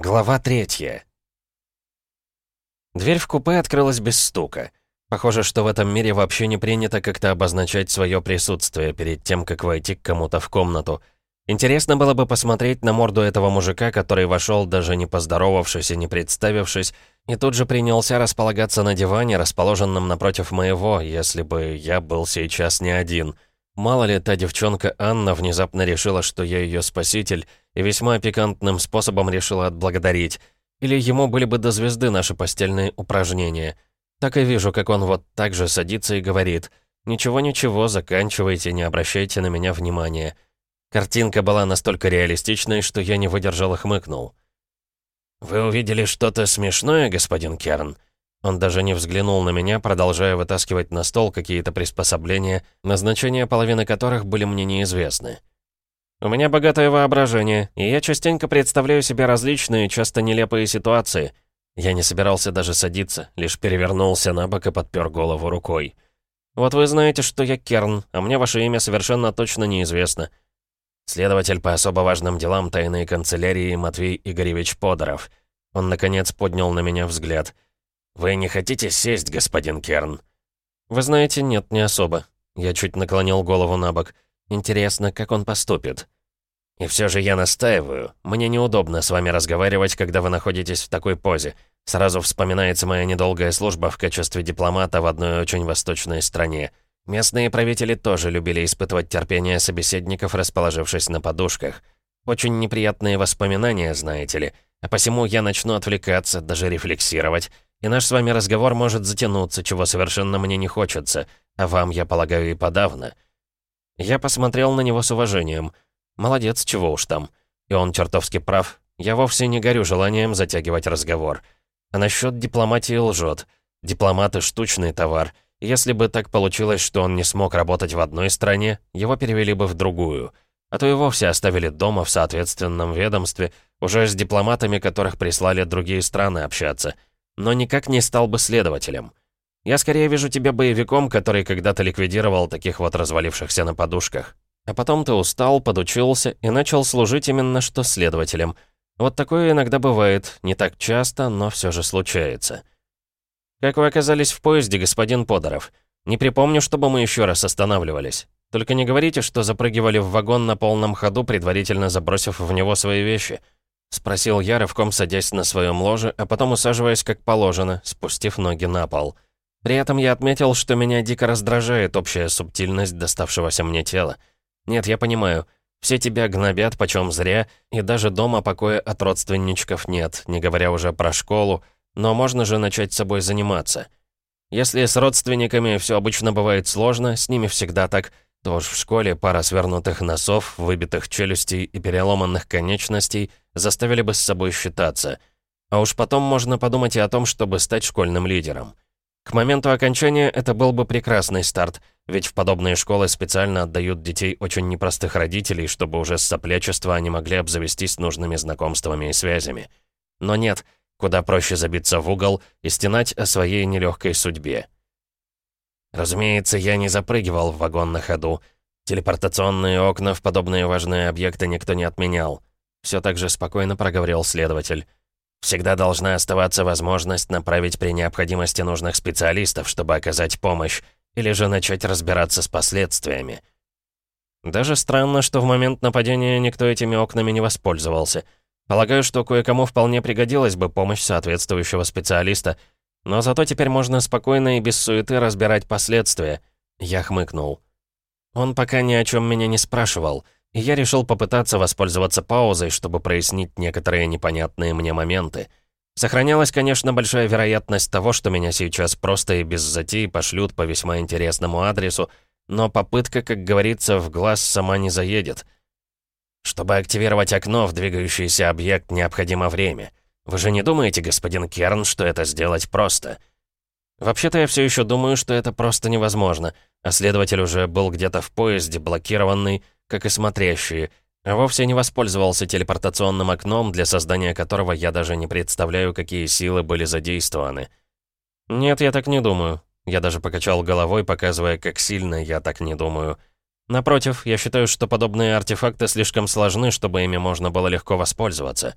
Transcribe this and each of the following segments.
Глава третья. Дверь в купе открылась без стука. Похоже, что в этом мире вообще не принято как-то обозначать свое присутствие перед тем, как войти к кому-то в комнату. Интересно было бы посмотреть на морду этого мужика, который вошел, даже не поздоровавшись и не представившись, и тут же принялся располагаться на диване, расположенном напротив моего, если бы я был сейчас не один — Мало ли, та девчонка Анна внезапно решила, что я ее спаситель, и весьма пикантным способом решила отблагодарить. Или ему были бы до звезды наши постельные упражнения. Так и вижу, как он вот так же садится и говорит «Ничего-ничего, заканчивайте, не обращайте на меня внимания». Картинка была настолько реалистичной, что я не выдержал и хмыкнул. «Вы увидели что-то смешное, господин Керн?» Он даже не взглянул на меня, продолжая вытаскивать на стол какие-то приспособления, назначения половины которых были мне неизвестны. У меня богатое воображение, и я частенько представляю себе различные, часто нелепые ситуации. Я не собирался даже садиться, лишь перевернулся на бок и подпер голову рукой. Вот вы знаете, что я Керн, а мне ваше имя совершенно точно неизвестно. Следователь по особо важным делам тайной канцелярии Матвей Игоревич Подоров. Он, наконец, поднял на меня взгляд — «Вы не хотите сесть, господин Керн?» «Вы знаете, нет, не особо». Я чуть наклонил голову на бок. «Интересно, как он поступит?» «И все же я настаиваю. Мне неудобно с вами разговаривать, когда вы находитесь в такой позе. Сразу вспоминается моя недолгая служба в качестве дипломата в одной очень восточной стране. Местные правители тоже любили испытывать терпение собеседников, расположившись на подушках. Очень неприятные воспоминания, знаете ли. А посему я начну отвлекаться, даже рефлексировать. И наш с вами разговор может затянуться, чего совершенно мне не хочется, а вам, я полагаю, и подавно». Я посмотрел на него с уважением. Молодец, чего уж там. И он чертовски прав. Я вовсе не горю желанием затягивать разговор. А насчет дипломатии лжет. Дипломаты — штучный товар. Если бы так получилось, что он не смог работать в одной стране, его перевели бы в другую. А то и вовсе оставили дома в соответственном ведомстве, уже с дипломатами, которых прислали другие страны общаться — но никак не стал бы следователем. Я скорее вижу тебя боевиком, который когда-то ликвидировал таких вот развалившихся на подушках. А потом ты устал, подучился и начал служить именно что следователем. Вот такое иногда бывает, не так часто, но все же случается. Как вы оказались в поезде, господин Подоров? Не припомню, чтобы мы еще раз останавливались. Только не говорите, что запрыгивали в вагон на полном ходу, предварительно забросив в него свои вещи. — спросил я, рывком садясь на своем ложе, а потом усаживаясь как положено, спустив ноги на пол. При этом я отметил, что меня дико раздражает общая субтильность доставшегося мне тела. Нет, я понимаю, все тебя гнобят почем зря, и даже дома покоя от родственничков нет, не говоря уже про школу, но можно же начать собой заниматься. Если с родственниками все обычно бывает сложно, с ними всегда так — то уж в школе пара свернутых носов, выбитых челюстей и переломанных конечностей заставили бы с собой считаться. А уж потом можно подумать и о том, чтобы стать школьным лидером. К моменту окончания это был бы прекрасный старт, ведь в подобные школы специально отдают детей очень непростых родителей, чтобы уже с соплячества они могли обзавестись нужными знакомствами и связями. Но нет, куда проще забиться в угол и стенать о своей нелегкой судьбе. Разумеется, я не запрыгивал в вагон на ходу. Телепортационные окна в подобные важные объекты никто не отменял. Все так же спокойно проговорил следователь. Всегда должна оставаться возможность направить при необходимости нужных специалистов, чтобы оказать помощь, или же начать разбираться с последствиями. Даже странно, что в момент нападения никто этими окнами не воспользовался. Полагаю, что кое-кому вполне пригодилась бы помощь соответствующего специалиста — но зато теперь можно спокойно и без суеты разбирать последствия. Я хмыкнул. Он пока ни о чем меня не спрашивал, и я решил попытаться воспользоваться паузой, чтобы прояснить некоторые непонятные мне моменты. Сохранялась, конечно, большая вероятность того, что меня сейчас просто и без затей пошлют по весьма интересному адресу, но попытка, как говорится, в глаз сама не заедет. Чтобы активировать окно в двигающийся объект, необходимо время. Вы же не думаете, господин Керн, что это сделать просто? Вообще-то я все еще думаю, что это просто невозможно, а следователь уже был где-то в поезде, блокированный, как и смотрящие, а вовсе не воспользовался телепортационным окном, для создания которого я даже не представляю, какие силы были задействованы. Нет, я так не думаю. Я даже покачал головой, показывая, как сильно я так не думаю. Напротив, я считаю, что подобные артефакты слишком сложны, чтобы ими можно было легко воспользоваться.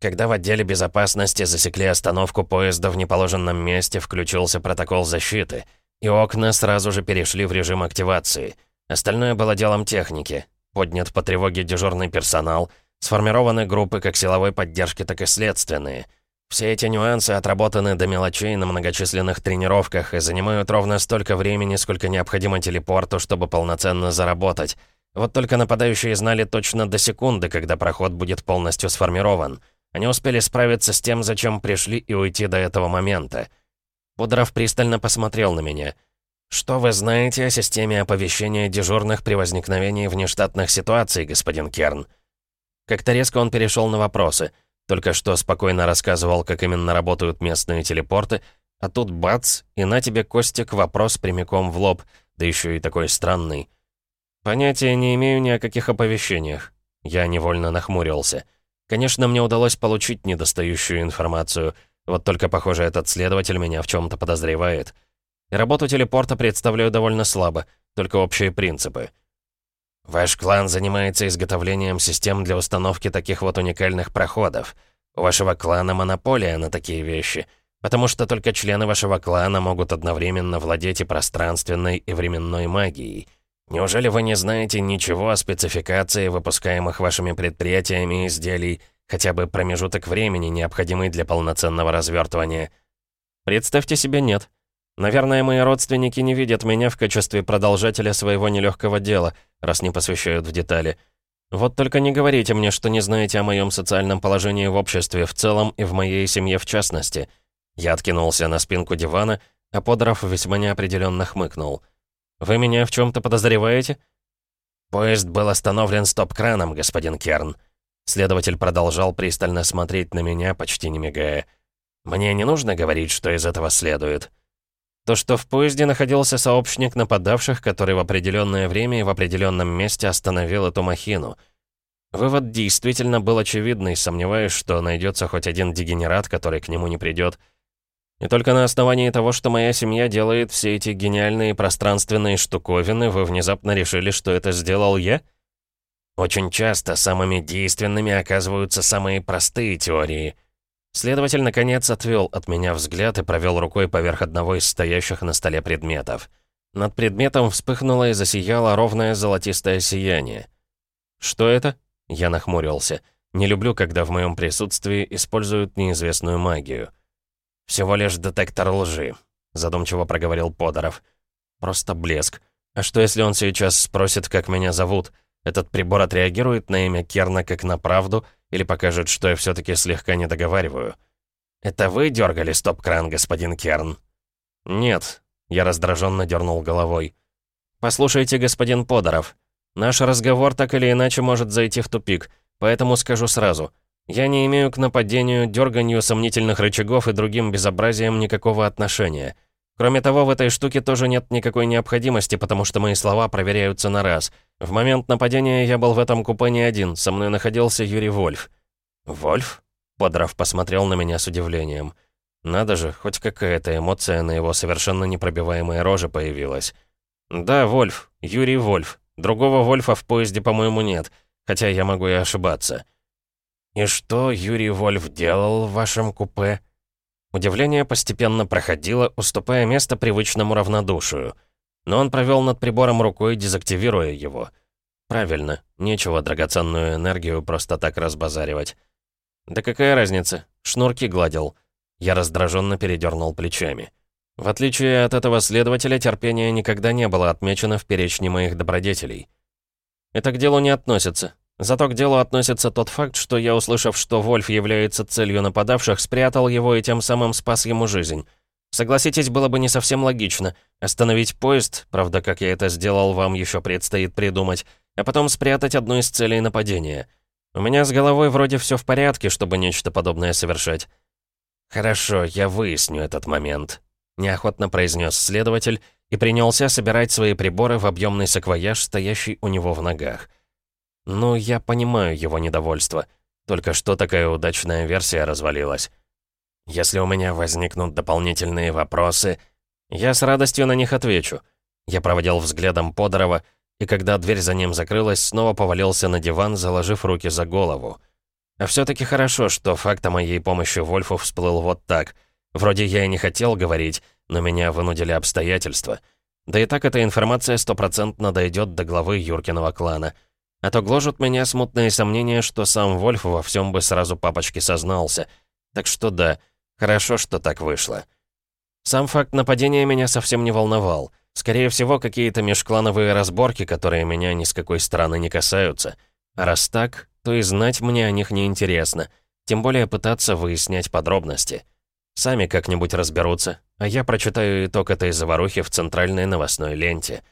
Когда в отделе безопасности засекли остановку поезда в неположенном месте, включился протокол защиты, и окна сразу же перешли в режим активации. Остальное было делом техники. Поднят по тревоге дежурный персонал, сформированы группы как силовой поддержки, так и следственные. Все эти нюансы отработаны до мелочей на многочисленных тренировках и занимают ровно столько времени, сколько необходимо телепорту, чтобы полноценно заработать. Вот только нападающие знали точно до секунды, когда проход будет полностью сформирован. Они успели справиться с тем, зачем пришли, и уйти до этого момента. Пудров пристально посмотрел на меня. «Что вы знаете о системе оповещения дежурных при возникновении внештатных ситуаций, господин Керн?» Как-то резко он перешел на вопросы. Только что спокойно рассказывал, как именно работают местные телепорты, а тут бац, и на тебе, Костик, вопрос прямиком в лоб, да еще и такой странный. «Понятия не имею ни о каких оповещениях». Я невольно нахмурился. Конечно, мне удалось получить недостающую информацию, вот только, похоже, этот следователь меня в чем то подозревает. Работу телепорта представляю довольно слабо, только общие принципы. Ваш клан занимается изготовлением систем для установки таких вот уникальных проходов. У вашего клана монополия на такие вещи, потому что только члены вашего клана могут одновременно владеть и пространственной, и временной магией. Неужели вы не знаете ничего о спецификации выпускаемых вашими предприятиями изделий, хотя бы промежуток времени, необходимый для полноценного развертывания? Представьте себе, нет. Наверное, мои родственники не видят меня в качестве продолжателя своего нелегкого дела, раз не посвящают в детали. Вот только не говорите мне, что не знаете о моем социальном положении в обществе в целом и в моей семье в частности. Я откинулся на спинку дивана, а Подоров весьма неопределенно хмыкнул. «Вы меня в чем-то подозреваете?» «Поезд был остановлен стоп-краном, господин Керн». Следователь продолжал пристально смотреть на меня, почти не мигая. «Мне не нужно говорить, что из этого следует». То, что в поезде находился сообщник нападавших, который в определенное время и в определенном месте остановил эту махину. Вывод действительно был очевидный, сомневаюсь, что найдется хоть один дегенерат, который к нему не придет. И только на основании того, что моя семья делает все эти гениальные пространственные штуковины, вы внезапно решили, что это сделал я? Очень часто самыми действенными оказываются самые простые теории. Следователь, наконец, отвел от меня взгляд и провел рукой поверх одного из стоящих на столе предметов. Над предметом вспыхнуло и засияло ровное золотистое сияние. «Что это?» Я нахмурился. «Не люблю, когда в моем присутствии используют неизвестную магию». «Всего лишь детектор лжи», — задумчиво проговорил Подоров. «Просто блеск. А что, если он сейчас спросит, как меня зовут? Этот прибор отреагирует на имя Керна как на правду или покажет, что я все-таки слегка не договариваю?» «Это вы дергали стоп-кран, господин Керн?» «Нет», — я раздраженно дернул головой. «Послушайте, господин Подоров, наш разговор так или иначе может зайти в тупик, поэтому скажу сразу. Я не имею к нападению, дерганию сомнительных рычагов и другим безобразиям никакого отношения. Кроме того, в этой штуке тоже нет никакой необходимости, потому что мои слова проверяются на раз. В момент нападения я был в этом купе не один, со мной находился Юрий Вольф. «Вольф?» Бодров посмотрел на меня с удивлением. Надо же, хоть какая-то эмоция на его совершенно непробиваемой роже появилась. «Да, Вольф, Юрий Вольф. Другого Вольфа в поезде, по-моему, нет, хотя я могу и ошибаться». «И что Юрий Вольф делал в вашем купе?» Удивление постепенно проходило, уступая место привычному равнодушию. Но он провел над прибором рукой, дезактивируя его. Правильно, нечего драгоценную энергию просто так разбазаривать. Да какая разница? Шнурки гладил. Я раздраженно передернул плечами. В отличие от этого следователя, терпения никогда не было отмечено в перечне моих добродетелей. Это к делу не относится. Зато к делу относится тот факт, что я, услышав, что Вольф является целью нападавших, спрятал его и тем самым спас ему жизнь. Согласитесь, было бы не совсем логично. Остановить поезд, правда, как я это сделал, вам еще предстоит придумать, а потом спрятать одну из целей нападения. У меня с головой вроде все в порядке, чтобы нечто подобное совершать. «Хорошо, я выясню этот момент», — неохотно произнес следователь и принялся собирать свои приборы в объемный саквояж, стоящий у него в ногах. Ну, я понимаю его недовольство. Только что такая удачная версия развалилась. Если у меня возникнут дополнительные вопросы, я с радостью на них отвечу. Я проводил взглядом Подорова, и когда дверь за ним закрылась, снова повалился на диван, заложив руки за голову. А все таки хорошо, что факт о моей помощи Вольфу всплыл вот так. Вроде я и не хотел говорить, но меня вынудили обстоятельства. Да и так эта информация стопроцентно дойдет до главы Юркиного клана. А то гложут меня смутные сомнения, что сам Вольф во всем бы сразу папочке сознался. Так что да, хорошо, что так вышло. Сам факт нападения меня совсем не волновал. Скорее всего, какие-то межклановые разборки, которые меня ни с какой стороны не касаются. А раз так, то и знать мне о них не интересно. Тем более пытаться выяснять подробности. Сами как-нибудь разберутся, а я прочитаю итог этой заварухи в центральной новостной ленте.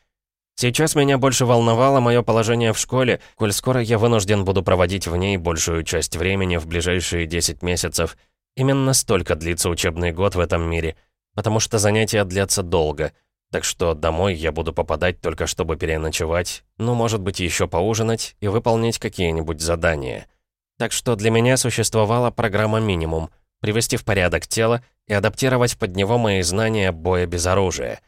Сейчас меня больше волновало мое положение в школе, коль скоро я вынужден буду проводить в ней большую часть времени в ближайшие 10 месяцев. Именно столько длится учебный год в этом мире, потому что занятия длятся долго. Так что домой я буду попадать только чтобы переночевать, ну, может быть, еще поужинать и выполнить какие-нибудь задания. Так что для меня существовала программа «Минимум», привести в порядок тело и адаптировать под него мои знания боя без оружия.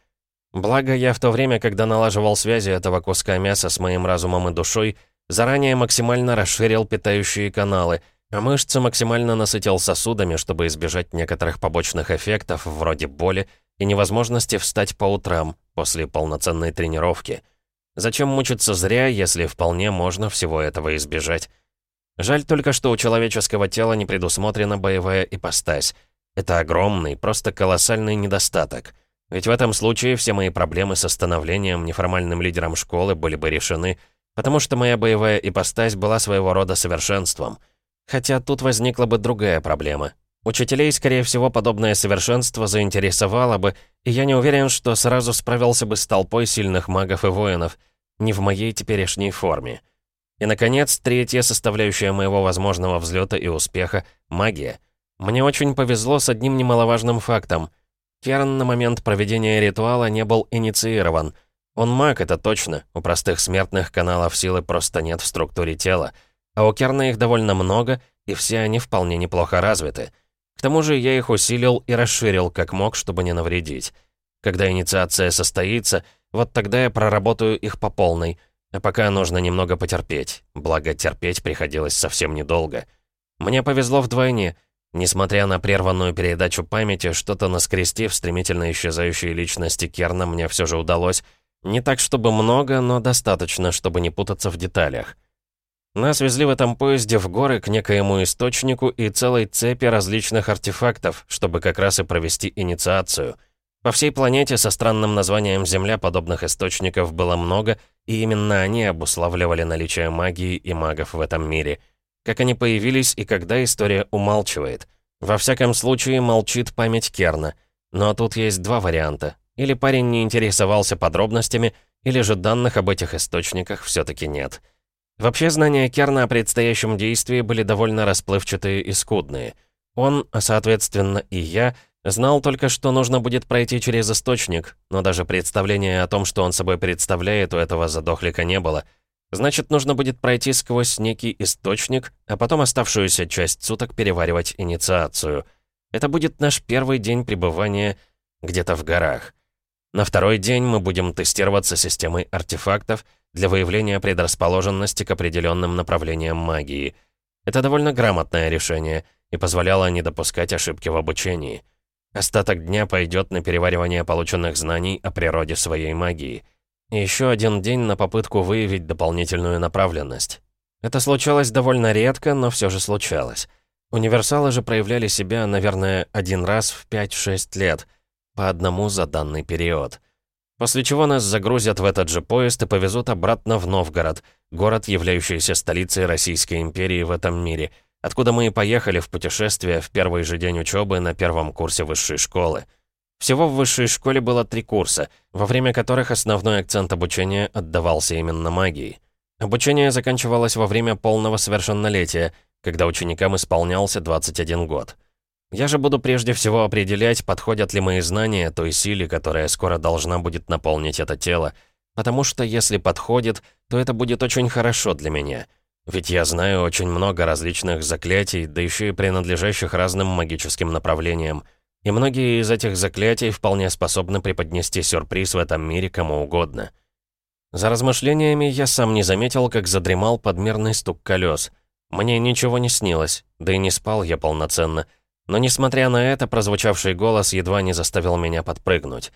Благо, я в то время, когда налаживал связи этого куска мяса с моим разумом и душой, заранее максимально расширил питающие каналы, а мышцы максимально насытил сосудами, чтобы избежать некоторых побочных эффектов, вроде боли и невозможности встать по утрам после полноценной тренировки. Зачем мучиться зря, если вполне можно всего этого избежать? Жаль только, что у человеческого тела не предусмотрена боевая ипостась. Это огромный, просто колоссальный недостаток. Ведь в этом случае все мои проблемы с становлением неформальным лидером школы были бы решены, потому что моя боевая ипостась была своего рода совершенством. Хотя тут возникла бы другая проблема. Учителей, скорее всего, подобное совершенство заинтересовало бы, и я не уверен, что сразу справился бы с толпой сильных магов и воинов, не в моей теперешней форме. И, наконец, третья составляющая моего возможного взлета и успеха — магия. Мне очень повезло с одним немаловажным фактом. Керн на момент проведения ритуала не был инициирован. Он маг, это точно. У простых смертных каналов силы просто нет в структуре тела. А у Керна их довольно много, и все они вполне неплохо развиты. К тому же я их усилил и расширил как мог, чтобы не навредить. Когда инициация состоится, вот тогда я проработаю их по полной — а пока нужно немного потерпеть, благо терпеть приходилось совсем недолго. Мне повезло вдвойне. Несмотря на прерванную передачу памяти, что-то наскрести в стремительно исчезающей личности Керна мне все же удалось. Не так, чтобы много, но достаточно, чтобы не путаться в деталях. Нас везли в этом поезде в горы к некоему источнику и целой цепи различных артефактов, чтобы как раз и провести инициацию — по всей планете со странным названием Земля подобных источников было много, и именно они обуславливали наличие магии и магов в этом мире. Как они появились и когда история умалчивает. Во всяком случае, молчит память Керна. Но тут есть два варианта. Или парень не интересовался подробностями, или же данных об этих источниках все таки нет. Вообще, знания Керна о предстоящем действии были довольно расплывчатые и скудные. Он, а соответственно и я — Знал только, что нужно будет пройти через источник, но даже представления о том, что он собой представляет, у этого задохлика не было. Значит, нужно будет пройти сквозь некий источник, а потом оставшуюся часть суток переваривать инициацию. Это будет наш первый день пребывания где-то в горах. На второй день мы будем тестироваться системой артефактов для выявления предрасположенности к определенным направлениям магии. Это довольно грамотное решение и позволяло не допускать ошибки в обучении. Остаток дня пойдет на переваривание полученных знаний о природе своей магии. Еще один день на попытку выявить дополнительную направленность. Это случалось довольно редко, но все же случалось. Универсалы же проявляли себя, наверное, один раз в 5-6 лет, по одному за данный период. После чего нас загрузят в этот же поезд и повезут обратно в Новгород, город, являющийся столицей Российской империи в этом мире — откуда мы и поехали в путешествие в первый же день учебы на первом курсе высшей школы. Всего в высшей школе было три курса, во время которых основной акцент обучения отдавался именно магии. Обучение заканчивалось во время полного совершеннолетия, когда ученикам исполнялся 21 год. Я же буду прежде всего определять, подходят ли мои знания той силе, которая скоро должна будет наполнить это тело, потому что если подходит, то это будет очень хорошо для меня — ведь я знаю очень много различных заклятий, да еще и принадлежащих разным магическим направлениям. И многие из этих заклятий вполне способны преподнести сюрприз в этом мире кому угодно. За размышлениями я сам не заметил, как задремал подмерный стук колес. Мне ничего не снилось, да и не спал я полноценно. Но несмотря на это, прозвучавший голос едва не заставил меня подпрыгнуть.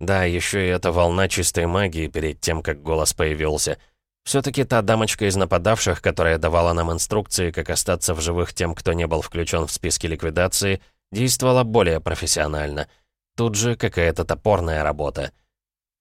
Да, еще и эта волна чистой магии перед тем, как голос появился. все таки та дамочка из нападавших, которая давала нам инструкции, как остаться в живых тем, кто не был включен в списки ликвидации, действовала более профессионально. Тут же какая-то топорная работа.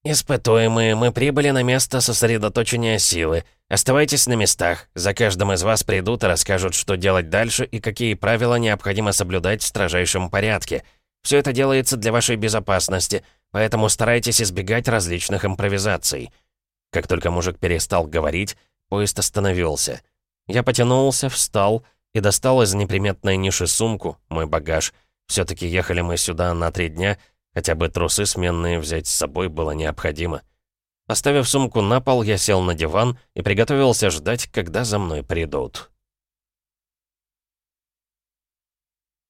«Испытуемые, мы прибыли на место сосредоточения силы. Оставайтесь на местах. За каждым из вас придут и расскажут, что делать дальше и какие правила необходимо соблюдать в строжайшем порядке. Все это делается для вашей безопасности, поэтому старайтесь избегать различных импровизаций». Как только мужик перестал говорить, поезд остановился. Я потянулся, встал и достал из неприметной ниши сумку, мой багаж. все таки ехали мы сюда на три дня — Хотя бы трусы сменные взять с собой было необходимо. Поставив сумку на пол, я сел на диван и приготовился ждать, когда за мной придут.